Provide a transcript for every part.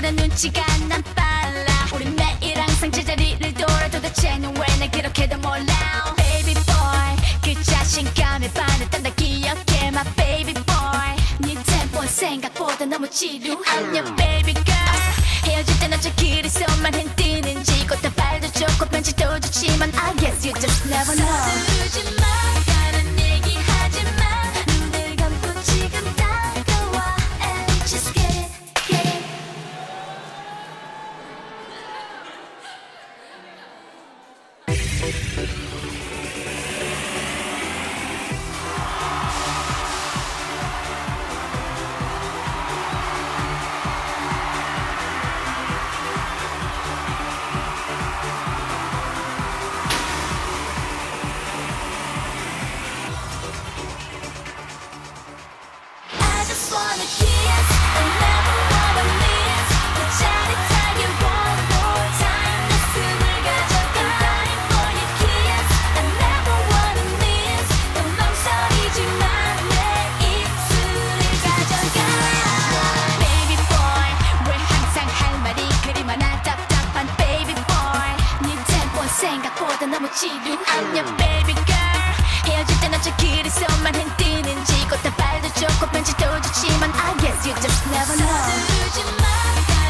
보다 눈치가 난 빨라. 우리 매일 항상 제자리를 돌아 도대체 넌왜날 그렇게 도 몰라? Oh, baby boy 그 자신감에 반했던다 기억해 my baby boy. 네 템포 생각보다 너무 지루해 안녕 baby girl? 헤어질 때 어째 길에서만 흔드는지 꽃다발도 좋고 편지도 좋지만 I guess you just never know. 서두르지 마. 지루한 야 baby girl. 헤어질 땐 어째 길에서만 흔드는지 꽃다발도 좋고 편지도 좋지만 I guess you just never know. 서두르지 마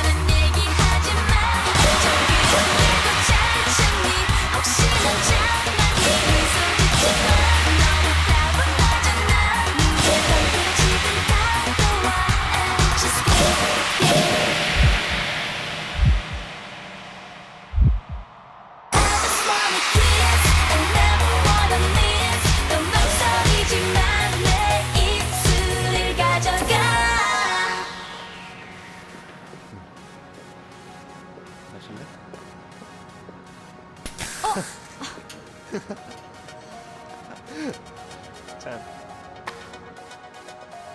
자.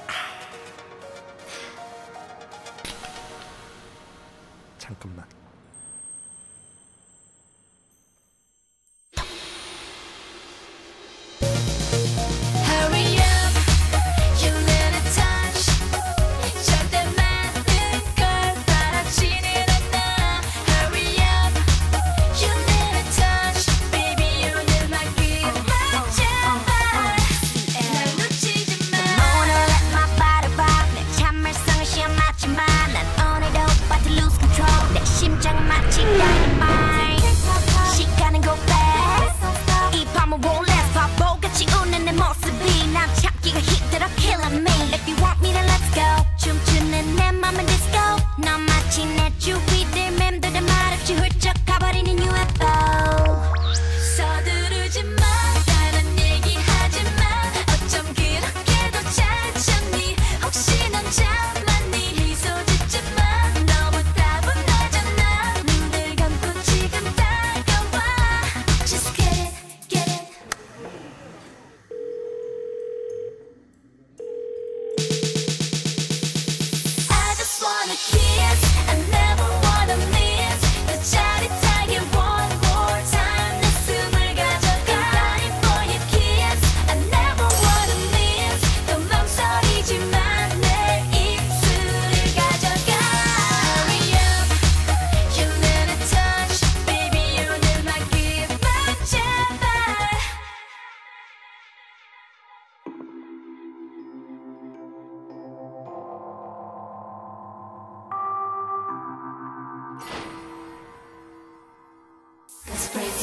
아. 잠깐만.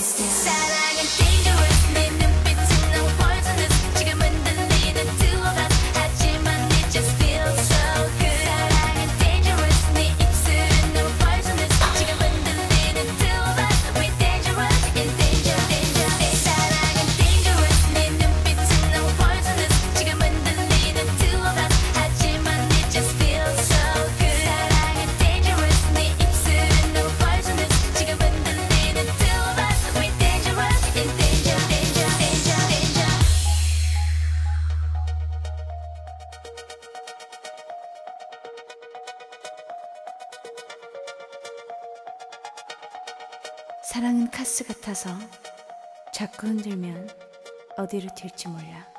business. 사랑은 카스 같아서 자꾸 흔들면 어디로 튈지 몰라.